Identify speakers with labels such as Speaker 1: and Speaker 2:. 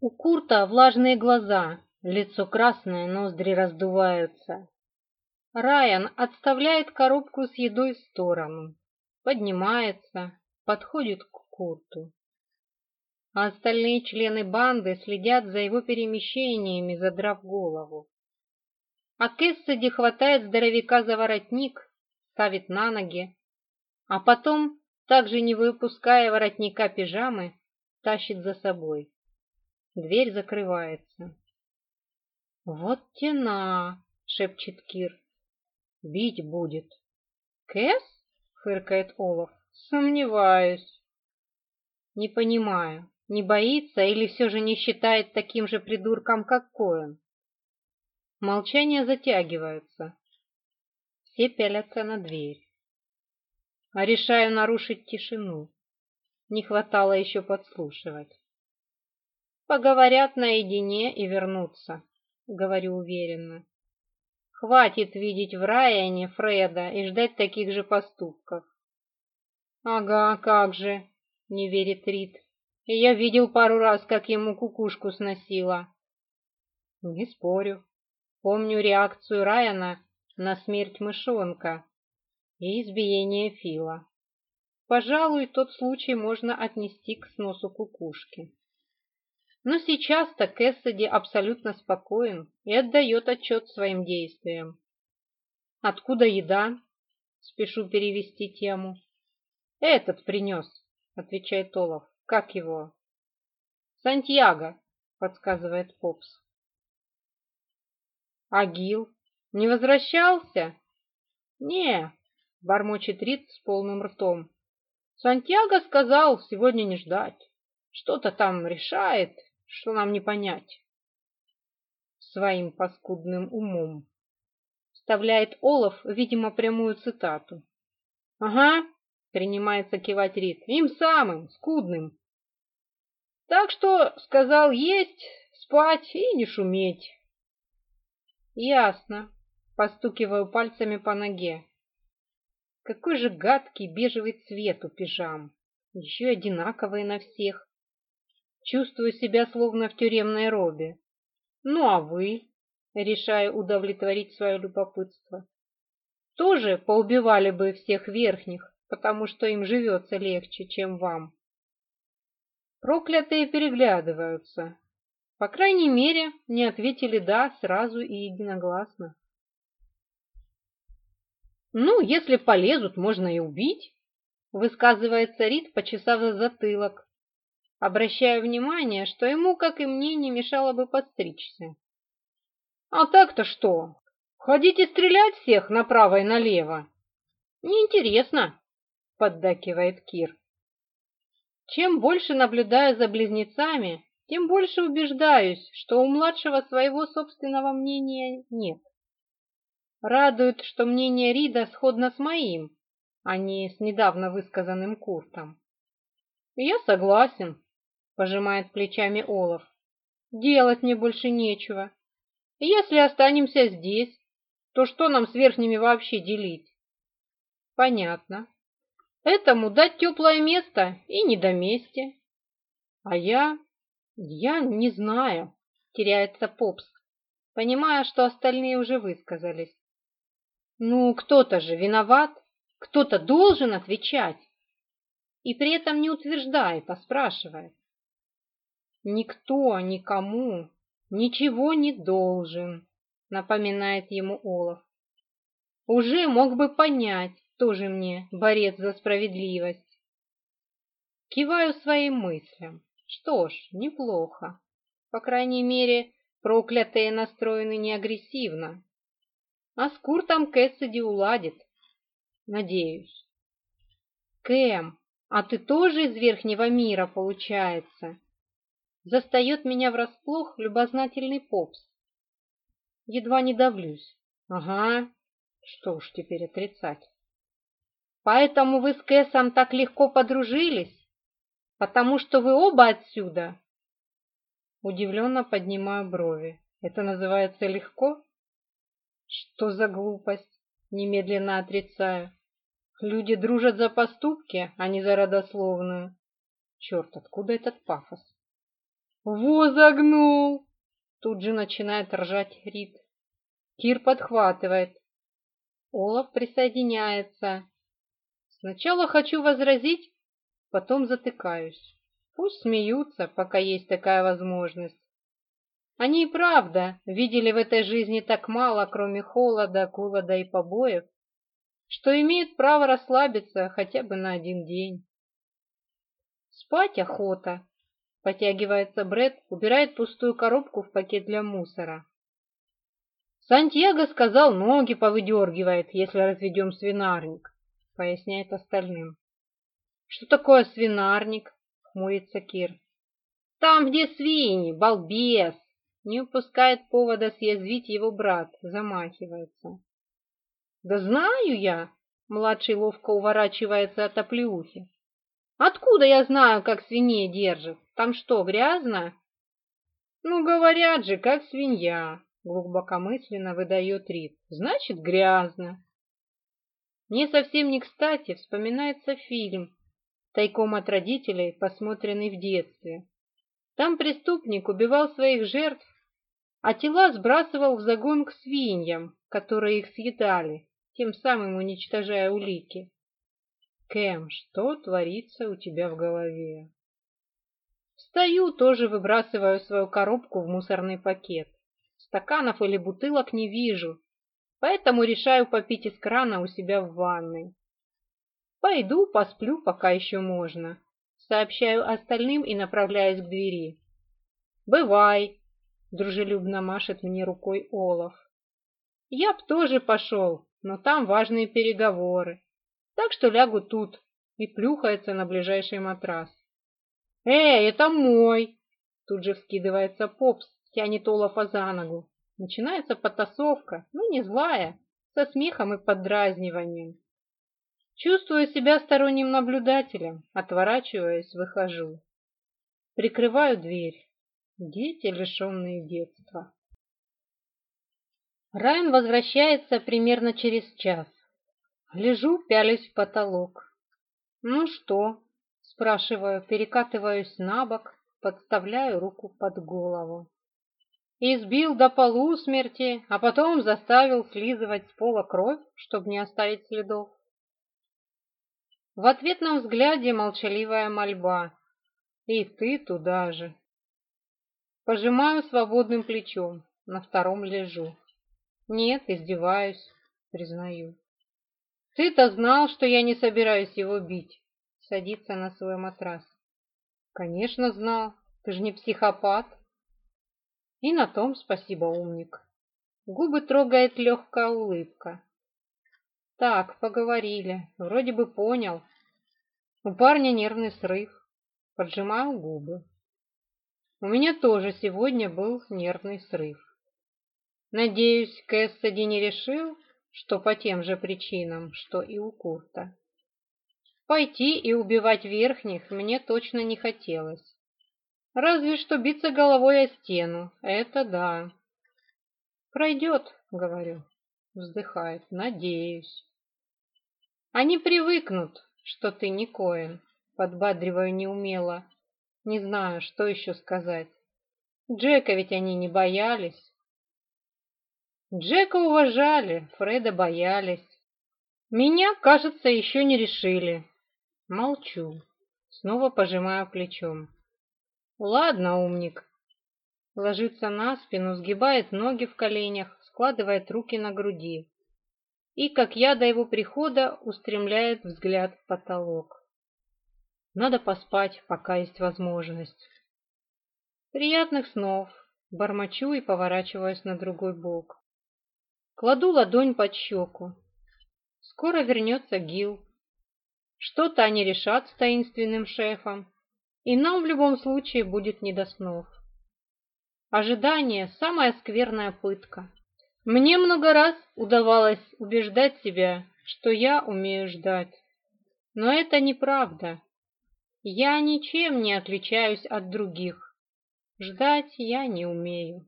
Speaker 1: У Курта влажные глаза, лицо красное, ноздри раздуваются. Райан отставляет коробку с едой в сторону, поднимается, подходит к Курту. А остальные члены банды следят за его перемещениями, задрав голову. А Кессиди хватает здоровяка за воротник, ставит на ноги, а потом, также не выпуская воротника пижамы, тащит за собой. Дверь закрывается. «Вот тена!» — шепчет Кир. «Бить будет!» «Кэс?» — фыркает Олаф. «Сомневаюсь». «Не понимаю, не боится или все же не считает таким же придурком, как Коэн?» Молчание затягивается. Все пялятся на дверь. А решаю нарушить тишину. Не хватало еще подслушивать. Поговорят наедине и вернутся, говорю уверенно. Хватит видеть в Райане Фреда и ждать таких же поступков. Ага, как же, не верит Рид. Я видел пару раз, как ему кукушку сносила. Не спорю. Помню реакцию Райана на смерть мышонка и избиение Фила. Пожалуй, тот случай можно отнести к сносу кукушки. Но сейчас-то Кэссиди абсолютно спокоен и отдает отчет своим действиям. «Откуда еда?» – спешу перевести тему. «Этот принес», – отвечает Олаф. «Как его?» «Сантьяго», – подсказывает Попс. «Агил? Не возвращался?» «Не», – бормочет Рид с полным ртом. «Сантьяго сказал сегодня не ждать. Что-то там решает что нам не понять своим паскудным умом. Вставляет Олаф, видимо, прямую цитату. «Ага», — принимается кивать Рид, — «им самым, скудным». Так что сказал есть, спать и не шуметь. Ясно, постукиваю пальцами по ноге. Какой же гадкий бежевый цвет у пижам. Еще одинаковые на всех. Чувствую себя словно в тюремной робе. Ну а вы, решая удовлетворить свое любопытство, тоже поубивали бы всех верхних, потому что им живется легче, чем вам. Проклятые переглядываются. По крайней мере, не ответили «да» сразу и единогласно. «Ну, если полезут, можно и убить», — высказывается Рид, почесав затылок обращая внимание, что ему, как и мне, не мешало бы подстричься. «А так-то что? Ходите стрелять всех направо и налево?» «Неинтересно», — поддакивает Кир. Чем больше наблюдаю за близнецами, тем больше убеждаюсь, что у младшего своего собственного мнения нет. Радует, что мнение Рида сходно с моим, а не с недавно высказанным Куртом. «Я согласен», пожимает плечами Олов. Делать мне больше нечего. Если останемся здесь, то что нам с верхними вообще делить? Понятно. Этому дать теплое место и не до мести. А я... я не знаю, теряется Попс, понимая, что остальные уже высказались. Ну, кто-то же виноват, кто-то должен отвечать. И при этом не утверждает, а спрашивает. Никто никому ничего не должен, напоминает ему Олаф. Уже мог бы понять, тоже мне борец за справедливость. Киваю своим мыслям. Что ж, неплохо. По крайней мере, проклятые настроены не агрессивно. А с Куртом Кэссиди уладит. Надеюсь. Кэм, а ты тоже из верхнего мира, получается? застает меня врасплох любознательный попс. Едва не давлюсь. Ага, что уж теперь отрицать. Поэтому вы с Кэсом так легко подружились? Потому что вы оба отсюда? Удивленно поднимаю брови. Это называется легко? Что за глупость? Немедленно отрицаю. Люди дружат за поступки, а не за родословную. Черт, откуда этот пафос? Возагнул. Тут же начинает ржать Рид. Кир подхватывает. Олаф присоединяется. Сначала хочу возразить, потом затыкаюсь. Пусть смеются, пока есть такая возможность. Они и правда видели в этой жизни так мало, кроме холода, голода и побоев, что имеют право расслабиться хотя бы на один день. Спать охота, Потягивается Бред, убирает пустую коробку в пакет для мусора. Сантьяго сказал, ноги повыдергивает, если разведем свинарник, поясняет остальным. Что такое свинарник? Хмурится Кир. Там, где свиньи, балбес! Не упускает повода съязвить его брат, замахивается. Да знаю я! Младший ловко уворачивается от оплеухи. Откуда я знаю, как свиней держат? Там что, грязно? Ну, говорят же, как свинья, глубокомысленно выдает рит. Значит, грязно. Мне совсем не кстати вспоминается фильм, тайком от родителей, посмотренный в детстве. Там преступник убивал своих жертв, а тела сбрасывал в загон к свиньям, которые их съедали, тем самым уничтожая улики. Кэм, что творится у тебя в голове? Встаю, тоже выбрасываю свою коробку в мусорный пакет. Стаканов или бутылок не вижу, поэтому решаю попить из крана у себя в ванной. Пойду, посплю, пока еще можно. Сообщаю остальным и направляюсь к двери. «Бывай!» — дружелюбно машет мне рукой Олаф. «Я б тоже пошел, но там важные переговоры так что лягу тут и плюхается на ближайший матрас. «Эй, это мой!» Тут же вскидывается Попс, тянет Олафа за ногу. Начинается потасовка, ну не злая, со смехом и поддразниванием. Чувствую себя сторонним наблюдателем, отворачиваясь, выхожу. Прикрываю дверь. Дети, лишенные детства. Райан возвращается примерно через час. Лежу, пялюсь в потолок. «Ну что?» – спрашиваю, перекатываюсь на бок, подставляю руку под голову. Избил до полусмерти, а потом заставил слизывать с пола кровь, чтобы не оставить следов. В ответном взгляде молчаливая мольба. И ты туда же. Пожимаю свободным плечом, на втором лежу. Нет, издеваюсь, признаю. Ты-то знал, что я не собираюсь его бить. Садится на свой матрас. Конечно, знал. Ты же не психопат. И на том спасибо, умник. Губы трогает легкая улыбка. Так, поговорили. Вроде бы понял. У парня нервный срыв. Поджимаю губы. У меня тоже сегодня был нервный срыв. Надеюсь, Кэссиди не решил, что по тем же причинам, что и у Курта. Пойти и убивать верхних мне точно не хотелось. Разве что биться головой о стену, это да. «Пройдет», — говорю, — вздыхает, — «надеюсь». «Они привыкнут, что ты не Коэн», — подбадриваю неумело. Не знаю, что еще сказать. Джека ведь они не боялись. Джека уважали, Фреда боялись. Меня, кажется, еще не решили. Молчу, снова пожимаю плечом. Ладно, умник. Ложится на спину, сгибает ноги в коленях, складывает руки на груди. И, как я до его прихода, устремляет взгляд в потолок. Надо поспать, пока есть возможность. Приятных снов. Бормочу и поворачиваюсь на другой бок. Кладу ладонь под щеку. Скоро вернется Гил. Что-то они решат с таинственным шефом, и нам в любом случае будет не до снов. Ожидание – самая скверная пытка. Мне много раз удавалось убеждать себя, что я умею ждать. Но это неправда. Я ничем не отличаюсь от других. Ждать я не умею.